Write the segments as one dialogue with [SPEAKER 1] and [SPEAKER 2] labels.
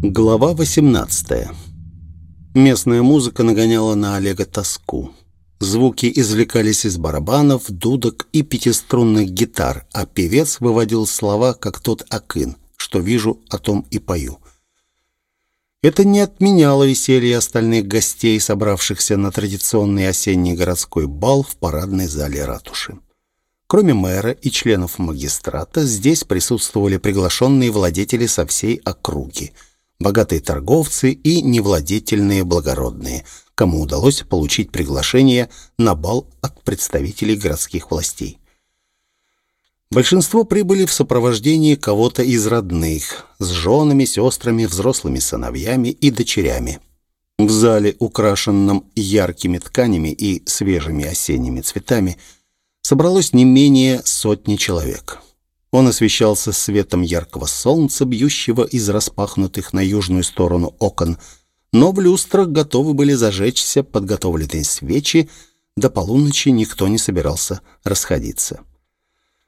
[SPEAKER 1] Глава 18. Местная музыка нагоняла на Олега тоску. Звуки извлекались из барабанов, дудок и пятиструнных гитар, а певец выводил слова, как тот акын, что вижу, о том и пою. Это не отменяло веселье остальных гостей, собравшихся на традиционный осенний городской бал в парадной зале ратуши. Кроме мэра и членов магистрата, здесь присутствовали приглашенные владетели со всей округи – богатые торговцы и невладетельные благородные, кому удалось получить приглашение на бал от представителей городских властей. Большинство прибыли в сопровождении кого-то из родных, с женами, сестрами, взрослыми сыновьями и дочерями. В зале, украшенном яркими тканями и свежими осенними цветами, собралось не менее сотни человек. Он освещался светом яркого солнца, бьющего из распахнутых на южную сторону окон, но в люстрах готовы были зажечься подготовленные свечи, до полуночи никто не собирался расходиться.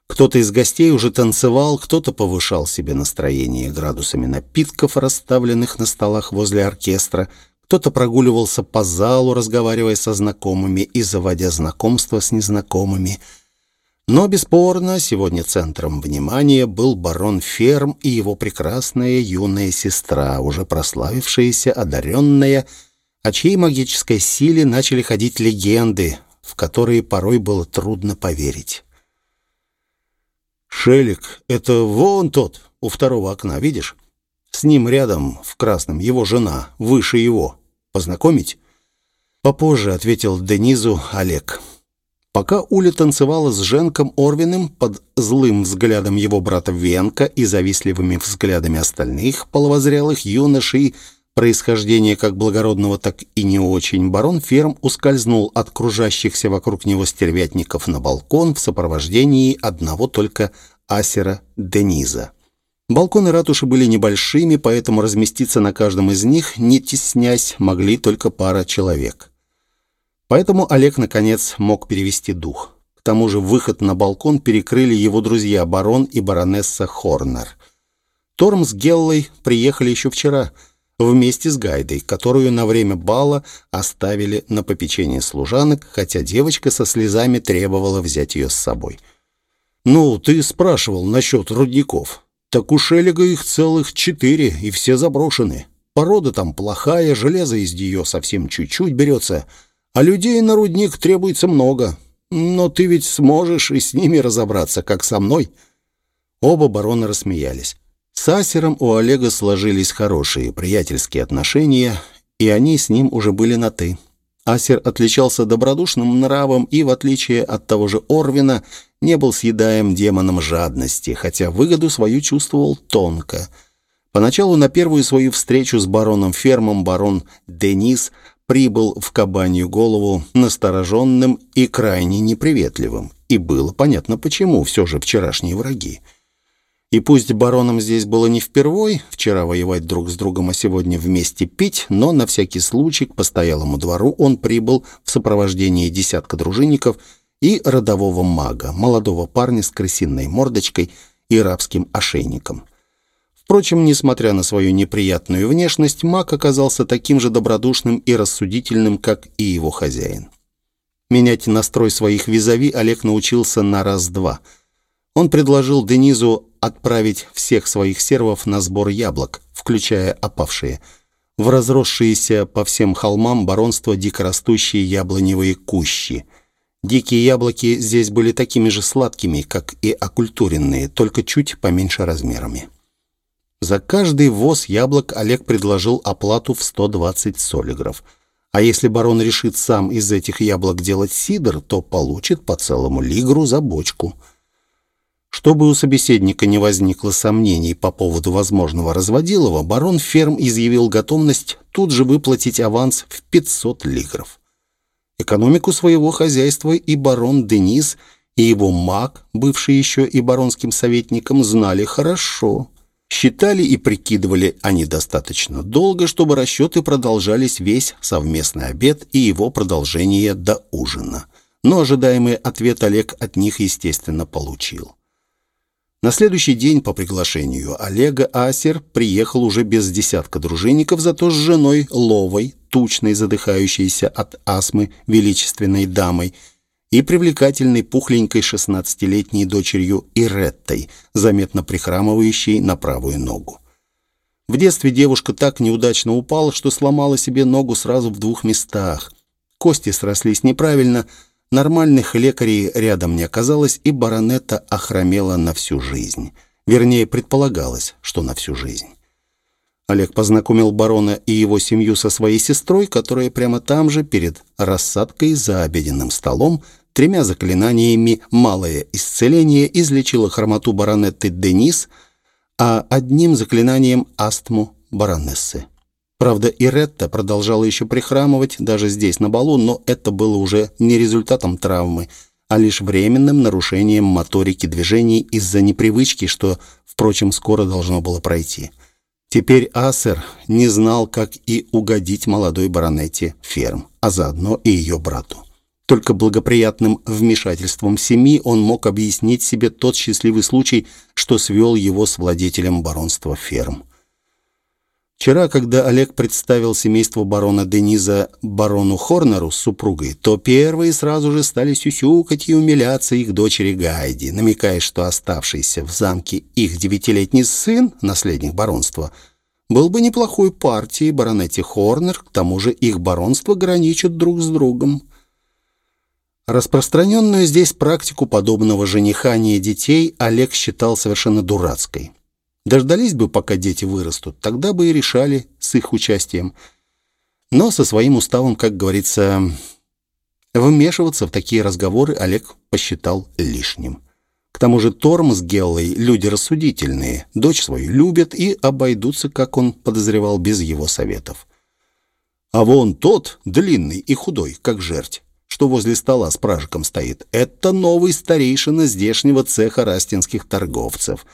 [SPEAKER 1] Кто-то из гостей уже танцевал, кто-то повышал себе настроение градусами напитков, расставленных на столах возле оркестра, кто-то прогуливался по залу, разговаривая со знакомыми и заводя знакомства с незнакомыми – но, бесспорно, сегодня центром внимания был барон Ферм и его прекрасная юная сестра, уже прославившаяся, одаренная, о чьей магической силе начали ходить легенды, в которые порой было трудно поверить. «Шелик, это вон тот, у второго окна, видишь? С ним рядом, в красном, его жена, выше его. Познакомить?» «Попозже», — ответил Денизу Олег. Пока Уля танцевала с Женком Орвиным под злым взглядом его брата Венка и завистливыми взглядами остальных половозрелых юношей, происхождение как благородного, так и не очень, барон Ферм ускользнул от кружащихся вокруг него стервятников на балкон в сопровождении одного только асера Дениза. Балконы ратуши были небольшими, поэтому разместиться на каждом из них, не теснясь, могли только пара человек. Поэтому Олег, наконец, мог перевести дух. К тому же выход на балкон перекрыли его друзья, барон и баронесса Хорнер. Торм с Геллой приехали еще вчера, вместе с Гайдой, которую на время бала оставили на попечение служанок, хотя девочка со слезами требовала взять ее с собой. «Ну, ты спрашивал насчет рудников. Так у Шелега их целых четыре, и все заброшены. Порода там плохая, железо из нее совсем чуть-чуть берется». А людей на рудник требуется много. Но ты ведь сможешь и с ними разобраться, как со мной». Оба барона рассмеялись. С Асером у Олега сложились хорошие приятельские отношения, и они с ним уже были на «ты». Асер отличался добродушным нравом и, в отличие от того же Орвина, не был съедаем демоном жадности, хотя выгоду свою чувствовал тонко. Поначалу на первую свою встречу с бароном Фермом барон Денис прибыл в кабанью голову настороженным и крайне неприветливым. И было понятно, почему все же вчерашние враги. И пусть баронам здесь было не впервой, вчера воевать друг с другом, а сегодня вместе пить, но на всякий случай к постоялому двору он прибыл в сопровождении десятка дружинников и родового мага, молодого парня с крысиной мордочкой и рабским ошейником. Впрочем, несмотря на свою неприятную внешность, маг оказался таким же добродушным и рассудительным, как и его хозяин. Менять настрой своих визави Олег научился на раз-два. Он предложил Денизу отправить всех своих сервов на сбор яблок, включая опавшие, в разросшиеся по всем холмам баронства дикорастущие яблоневые кущи. Дикие яблоки здесь были такими же сладкими, как и окультуренные, только чуть поменьше размерами. За каждый воз яблок Олег предложил оплату в 120 солигров. А если барон решит сам из этих яблок делать сидр, то получит по целому лигру за бочку. Чтобы у собеседника не возникло сомнений по поводу возможного разводилова, барон Ферм изъявил готовность тут же выплатить аванс в 500 лигров. Экономику своего хозяйства и барон Денис, и его маг, бывший еще и баронским советником, знали хорошо. Считали и прикидывали они достаточно долго, чтобы расчеты продолжались весь совместный обед и его продолжение до ужина. Но ожидаемый ответ Олег от них, естественно, получил. На следующий день по приглашению Олега Асер приехал уже без десятка дружинников, зато с женой Ловой, тучной, задыхающейся от астмы величественной дамой, и привлекательной пухленькой шестнадцатилетней дочерью Иреттой, заметно прихрамывающей на правую ногу. В детстве девушка так неудачно упала, что сломала себе ногу сразу в двух местах. Кости срослись неправильно, нормальных лекарей рядом не оказалось, и баронета охромела на всю жизнь. Вернее, предполагалось, что на всю жизнь. Олег познакомил барона и его семью со своей сестрой, которая прямо там же, перед рассадкой за обеденным столом, тремя заклинаниями «Малое исцеление» излечила хромоту баронетты Денис – а одним заклинанием астму баронессы. Правда, и Ретта продолжала еще прихрамывать даже здесь, на балу, но это было уже не результатом травмы, а лишь временным нарушением моторики движений из-за непривычки, что, впрочем, скоро должно было пройти. Теперь Асер не знал, как и угодить молодой баронете Ферм, а заодно и ее брату. Только благоприятным вмешательством семьи он мог объяснить себе тот счастливый случай, что свел его с владетелем баронства ферм. Вчера, когда Олег представил семейство барона Дениза барону Хорнеру с супругой, то первые сразу же стали сюсюкать и умиляться их дочери Гайди, намекая, что оставшийся в замке их девятилетний сын, наследник баронства, был бы неплохой партией баронете Хорнер, к тому же их баронства граничат друг с другом. Распространенную здесь практику подобного женихания детей Олег считал совершенно дурацкой. Дождались бы, пока дети вырастут, тогда бы и решали с их участием. Но со своим уставом, как говорится, вмешиваться в такие разговоры Олег посчитал лишним. К тому же Торм с Геллой люди рассудительные, дочь свою любят и обойдутся, как он подозревал, без его советов. А вон тот, длинный и худой, как жерть, что возле стола с пражиком стоит. Это новый старейшина здешнего цеха растинских торговцев.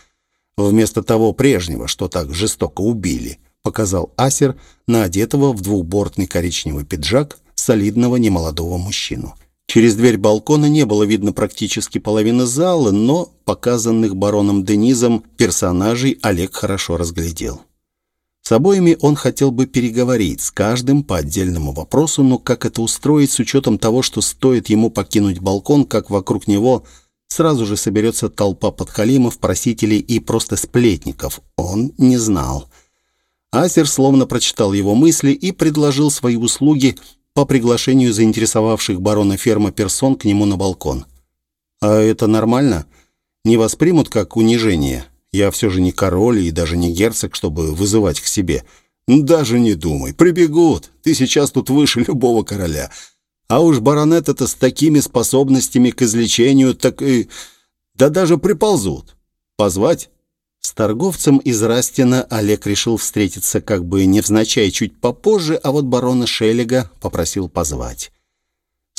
[SPEAKER 1] Вместо того прежнего, что так жестоко убили, показал Асер на одетого в двухбортный коричневый пиджак солидного немолодого мужчину. Через дверь балкона не было видно практически половины зала, но показанных бароном Денизом персонажей Олег хорошо разглядел. С обоими он хотел бы переговорить, с каждым по отдельному вопросу, но как это устроить с учетом того, что стоит ему покинуть балкон, как вокруг него сразу же соберется толпа подхалимов, просителей и просто сплетников, он не знал. Асер словно прочитал его мысли и предложил свои услуги по приглашению заинтересовавших барона ферма персон к нему на балкон. «А это нормально? Не воспримут как унижение?» Я все же не король и даже не герцог, чтобы вызывать к себе. Даже не думай, прибегут. Ты сейчас тут выше любого короля. А уж баронет это с такими способностями к излечению, так и... Да даже приползут. Позвать? С торговцем из Растина Олег решил встретиться как бы невзначай чуть попозже, а вот барона Шеллига попросил позвать.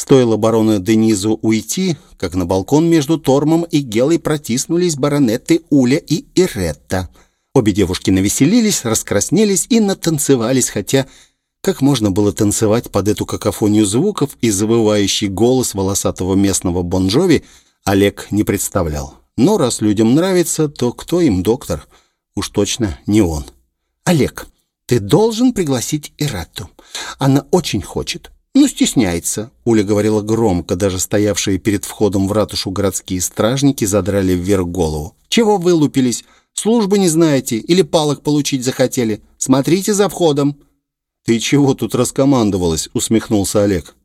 [SPEAKER 1] Стоило барону Денизу уйти, как на балкон между Тормом и Гелой протиснулись баронеты Уля и Иретта. Обе девушки навеселились, раскраснелись и натанцевались, хотя как можно было танцевать под эту какофонию звуков и завывающий голос волосатого местного бонжови, Олег не представлял. Но раз людям нравится, то кто им доктор? Уж точно не он. «Олег, ты должен пригласить Иретту. Она очень хочет. «Ну, стесняется», — Уля говорила громко, даже стоявшие перед входом в ратушу городские стражники задрали вверх голову. «Чего вылупились? Службы не знаете или палок получить захотели? Смотрите за входом». «Ты чего тут раскомандовалась?» — усмехнулся Олег.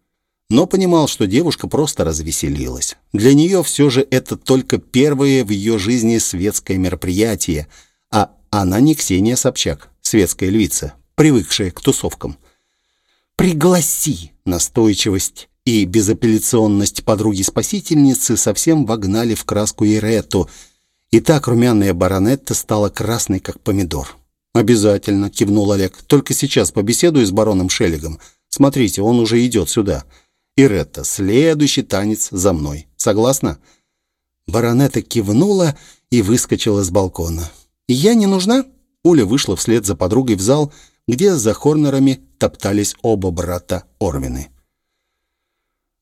[SPEAKER 1] Но понимал, что девушка просто развеселилась. Для нее все же это только первое в ее жизни светское мероприятие, а она не Ксения Собчак, светская львица, привыкшая к тусовкам. «Пригласи!» Настойчивость и безапелляционность подруги-спасительницы совсем вогнали в краску Ирету, и так румяная баронетта стала красной, как помидор. «Обязательно», — кивнул Олег. «Только сейчас побеседую с бароном Шеллигом. Смотрите, он уже идет сюда. Иретта, следующий танец за мной. Согласна?» Баронетта кивнула и выскочила с балкона. «Я не нужна?» Уля вышла вслед за подругой в зал, где за Хорнерами топтались оба брата Орвины.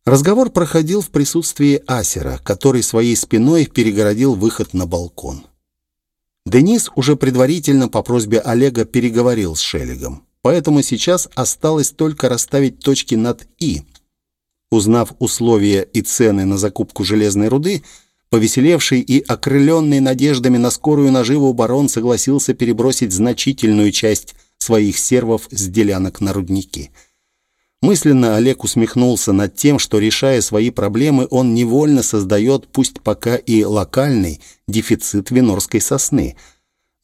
[SPEAKER 1] Разговор проходил в присутствии Асера, который своей спиной перегородил выход на балкон. Денис уже предварительно по просьбе Олега переговорил с Шеллигом, поэтому сейчас осталось только расставить точки над «и». Узнав условия и цены на закупку железной руды, повеселевший и окрыленный надеждами на скорую наживу барон согласился перебросить значительную часть своих сервов с делянок на рудники – Мысленно Олег усмехнулся над тем, что, решая свои проблемы, он невольно создает, пусть пока и локальный, дефицит винорской сосны.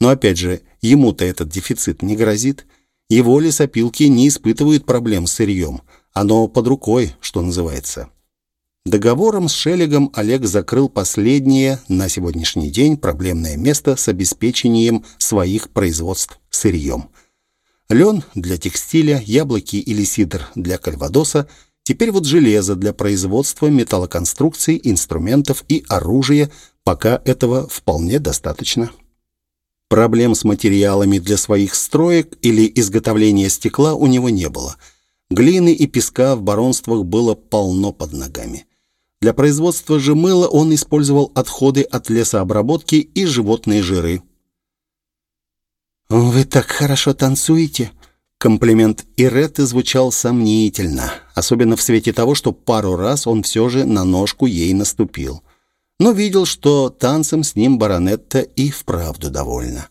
[SPEAKER 1] Но опять же, ему-то этот дефицит не грозит. Его лесопилки не испытывают проблем с сырьем. Оно под рукой, что называется. Договором с Шеллигом Олег закрыл последнее на сегодняшний день проблемное место с обеспечением своих производств сырьем – Лен для текстиля, яблоки или сидр для кальвадоса, теперь вот железо для производства металлоконструкций, инструментов и оружия, пока этого вполне достаточно. Проблем с материалами для своих строек или изготовления стекла у него не было. Глины и песка в баронствах было полно под ногами. Для производства же мыла он использовал отходы от лесообработки и животные жиры. «Вы так хорошо танцуете!» Комплимент Иреты звучал сомнительно, особенно в свете того, что пару раз он все же на ножку ей наступил. Но видел, что танцем с ним баронетта и вправду довольна.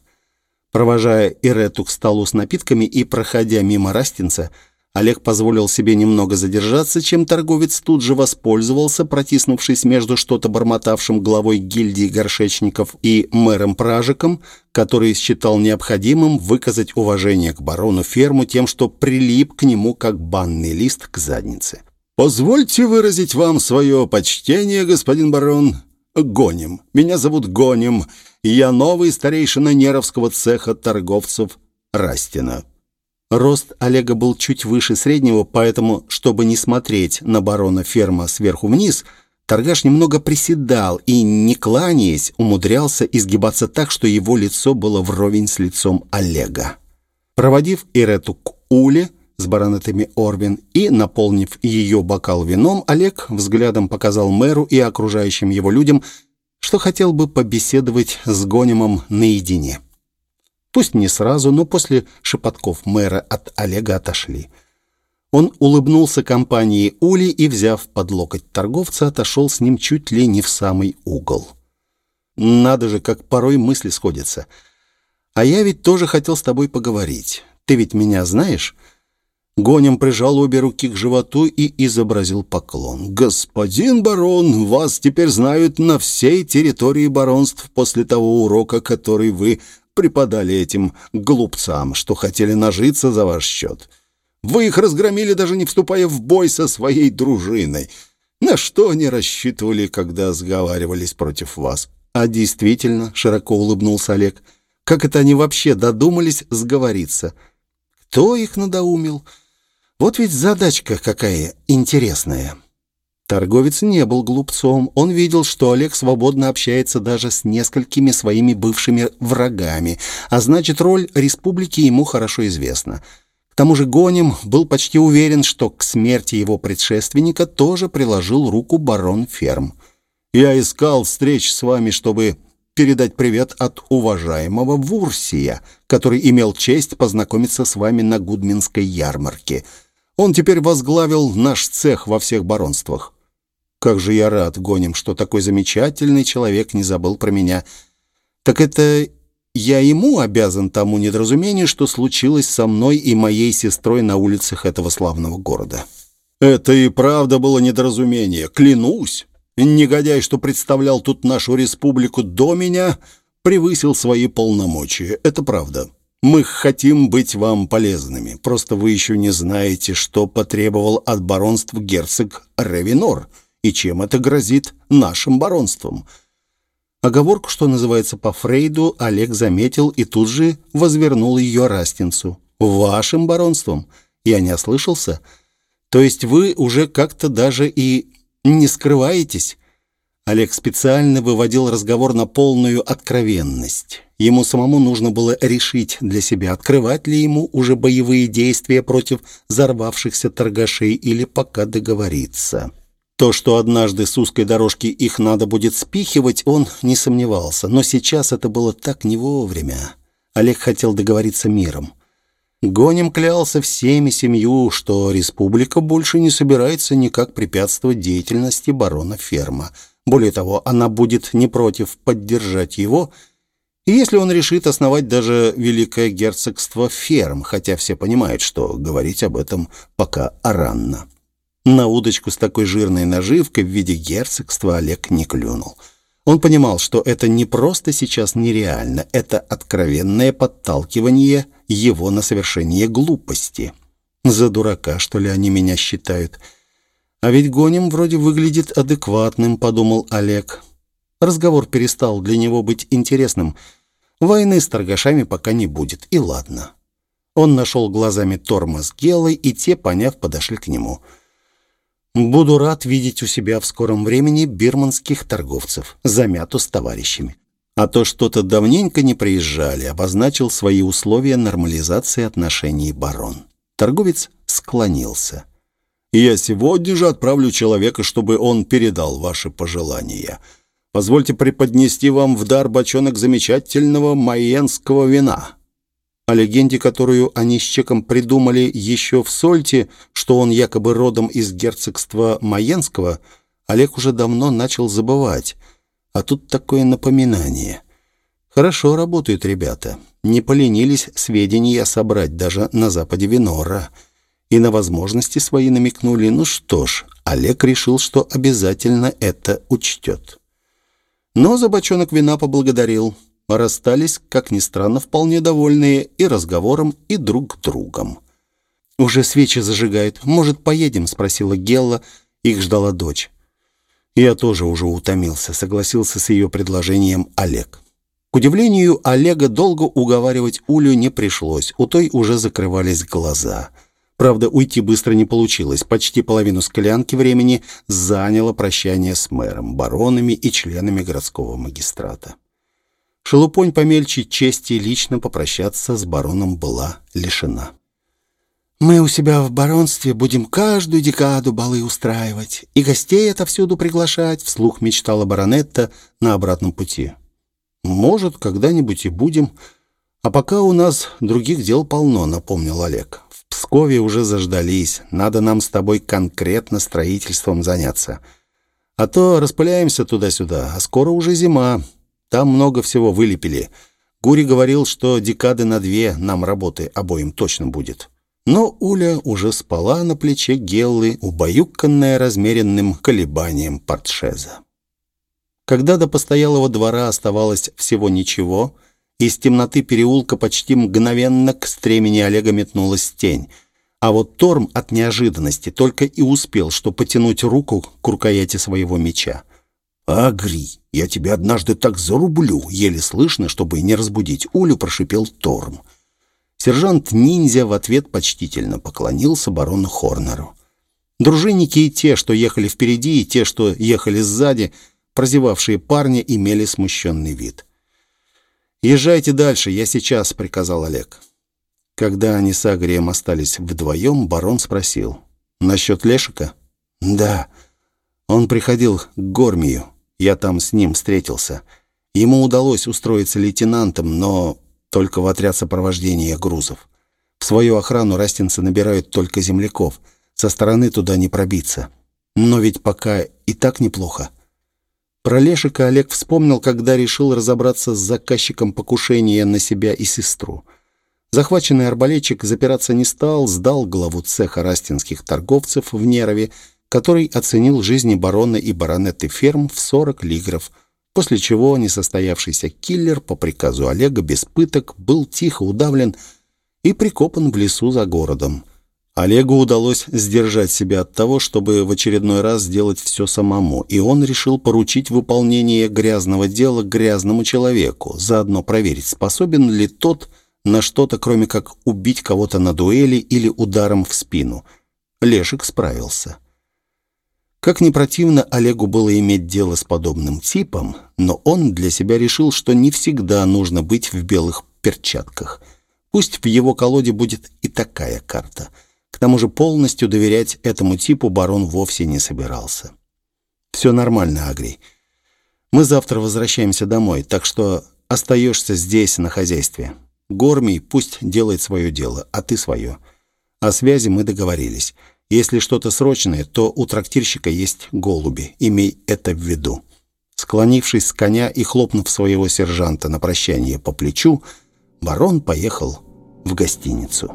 [SPEAKER 1] Провожая Ирету к столу с напитками и проходя мимо Растинца, Олег позволил себе немного задержаться, чем торговец тут же воспользовался, протиснувшись между что-то бормотавшим главой гильдии горшечников и мэром Пражиком, который считал необходимым выказать уважение к барону ферму тем, что прилип к нему как банный лист к заднице. «Позвольте выразить вам свое почтение, господин барон. Гоним. Меня зовут Гоним, я новый старейшина Неровского цеха торговцев Растина». Рост Олега был чуть выше среднего, поэтому, чтобы не смотреть на барона ферма сверху вниз, торгаш немного приседал и, не кланяясь, умудрялся изгибаться так, что его лицо было вровень с лицом Олега. Проводив Ирету к Уле с баронетами Орвин и, наполнив ее бокал вином, Олег взглядом показал мэру и окружающим его людям, что хотел бы побеседовать с Гонимом наедине. Пусть не сразу, но после шепотков мэра от Олега отошли. Он улыбнулся компании Ули и, взяв под локоть торговца, отошел с ним чуть ли не в самый угол. «Надо же, как порой мысли сходятся. А я ведь тоже хотел с тобой поговорить. Ты ведь меня знаешь?» Гонем прижал обе руки к животу и изобразил поклон. «Господин барон, вас теперь знают на всей территории баронств после того урока, который вы преподали этим глупцам, что хотели нажиться за ваш счет. Вы их разгромили, даже не вступая в бой со своей дружиной. На что они рассчитывали, когда сговаривались против вас? А действительно, широко улыбнулся Олег, как это они вообще додумались сговориться? Кто их надоумил? Вот ведь задачка какая интересная. Торговец не был глупцом. Он видел, что Олег свободно общается даже с несколькими своими бывшими врагами, а значит, роль республики ему хорошо известна. К тому же Гоним был почти уверен, что к смерти его предшественника тоже приложил руку барон Ферм. «Я искал встреч с вами, чтобы передать привет от уважаемого Вурсия, который имел честь познакомиться с вами на Гудминской ярмарке. Он теперь возглавил наш цех во всех баронствах. Как же я рад, гоним, что такой замечательный человек не забыл про меня. Так это я ему обязан тому недоразумению, что случилось со мной и моей сестрой на улицах этого славного города. Это и правда было недоразумение, клянусь. Негодяй, что представлял тут нашу республику до меня, превысил свои полномочия. Это правда. Мы хотим быть вам полезными. Просто вы еще не знаете, что потребовал от баронств герцог Ревинор — и чем это грозит нашим баронством. Оговорку, что называется по Фрейду, Олег заметил и тут же возвернул ее Растинцу. «Вашим баронством?» Я не ослышался. «То есть вы уже как-то даже и не скрываетесь?» Олег специально выводил разговор на полную откровенность. Ему самому нужно было решить для себя, открывать ли ему уже боевые действия против взорвавшихся торгашей или пока договориться. То, что однажды с узкой дорожки их надо будет спихивать, он не сомневался. Но сейчас это было так не вовремя. Олег хотел договориться миром. Гоним клялся всеми семью, что республика больше не собирается никак препятствовать деятельности барона Ферма. Более того, она будет не против поддержать его, если он решит основать даже Великое Герцогство Ферм, хотя все понимают, что говорить об этом пока рано. На удочку с такой жирной наживкой в виде герцогства Олег не клюнул. Он понимал, что это не просто сейчас нереально, это откровенное подталкивание его на совершение глупости. За дурака, что ли, они меня считают? А ведь Гоним вроде выглядит адекватным, подумал Олег. Разговор перестал для него быть интересным. Войны с торгашами пока не будет, и ладно. Он нашел глазами тормоз Гелой, и те, поняв, подошли к нему — Буду рад видеть у себя в скором времени бирманских торговцев, замяту с товарищами. А то что-то давненько не приезжали, обозначил свои условия нормализации отношений барон. Торговец склонился. «Я сегодня же отправлю человека, чтобы он передал ваши пожелания. Позвольте преподнести вам в дар бочонок замечательного майенского вина. О легенде, которую они с Чеком придумали еще в Сольте, что он якобы родом из герцогства Маенского, Олег уже давно начал забывать. А тут такое напоминание. Хорошо работают ребята. Не поленились сведения собрать даже на западе Винора. И на возможности свои намекнули. Ну что ж, Олег решил, что обязательно это учтет. Но за бочонок вина поблагодарил расстались, как ни странно, вполне довольные и разговором, и друг другом. «Уже свечи зажигают. Может, поедем?» — спросила Гелла. Их ждала дочь. Я тоже уже утомился, согласился с ее предложением Олег. К удивлению, Олега долго уговаривать Улю не пришлось. У той уже закрывались глаза. Правда, уйти быстро не получилось. Почти половину склянки времени заняло прощание с мэром, баронами и членами городского магистрата. Шелупонь помельче чести лично попрощаться с бароном была лишена. «Мы у себя в баронстве будем каждую декаду балы устраивать и гостей отовсюду приглашать», — вслух мечтала баронетта на обратном пути. «Может, когда-нибудь и будем. А пока у нас других дел полно», — напомнил Олег. «В Пскове уже заждались. Надо нам с тобой конкретно строительством заняться. А то распыляемся туда-сюда, а скоро уже зима. Там много всего вылепили. Гури говорил, что декады на две нам работы обоим точно будет. Но Уля уже спала на плече Геллы, убаюканная размеренным колебанием портшеза. Когда до постоялого двора оставалось всего ничего, из темноты переулка почти мгновенно к стремени Олега метнулась тень. А вот Торм от неожиданности только и успел, что потянуть руку к рукояти своего меча. «Агри, я тебя однажды так зарублю!» Еле слышно, чтобы не разбудить Улю, прошипел Торм. Сержант-ниндзя в ответ почтительно поклонился барону Хорнеру. Дружинники и те, что ехали впереди, и те, что ехали сзади, прозевавшие парня, имели смущенный вид. «Езжайте дальше, я сейчас», — приказал Олег. Когда они с Агрием остались вдвоем, барон спросил. «Насчет Лешика?» «Да». Он приходил к Гормию. Я там с ним встретился. Ему удалось устроиться лейтенантом, но только в отряд сопровождения грузов. В свою охрану растинцы набирают только земляков. Со стороны туда не пробиться. Но ведь пока и так неплохо. Про Лешика Олег вспомнил, когда решил разобраться с заказчиком покушения на себя и сестру. Захваченный арбалетчик запираться не стал, сдал главу цеха растинских торговцев в Нерове который оценил жизни барона и баронетты ферм в 40 лигров, после чего несостоявшийся киллер по приказу Олега без пыток был тихо удавлен и прикопан в лесу за городом. Олегу удалось сдержать себя от того, чтобы в очередной раз сделать все самому, и он решил поручить выполнение грязного дела грязному человеку, заодно проверить, способен ли тот на что-то, кроме как убить кого-то на дуэли или ударом в спину. Лешик справился. Как ни противно Олегу было иметь дело с подобным типом, но он для себя решил, что не всегда нужно быть в белых перчатках. Пусть в его колоде будет и такая карта. К тому же полностью доверять этому типу барон вовсе не собирался. Все нормально, Агрий. Мы завтра возвращаемся домой, так что остаешься здесь, на хозяйстве. Гормий пусть делает свое дело, а ты свое. О связи мы договорились. Если что-то срочное, то у трактирщика есть голуби. Имей это в виду». Склонившись с коня и хлопнув своего сержанта на прощание по плечу, барон поехал в гостиницу.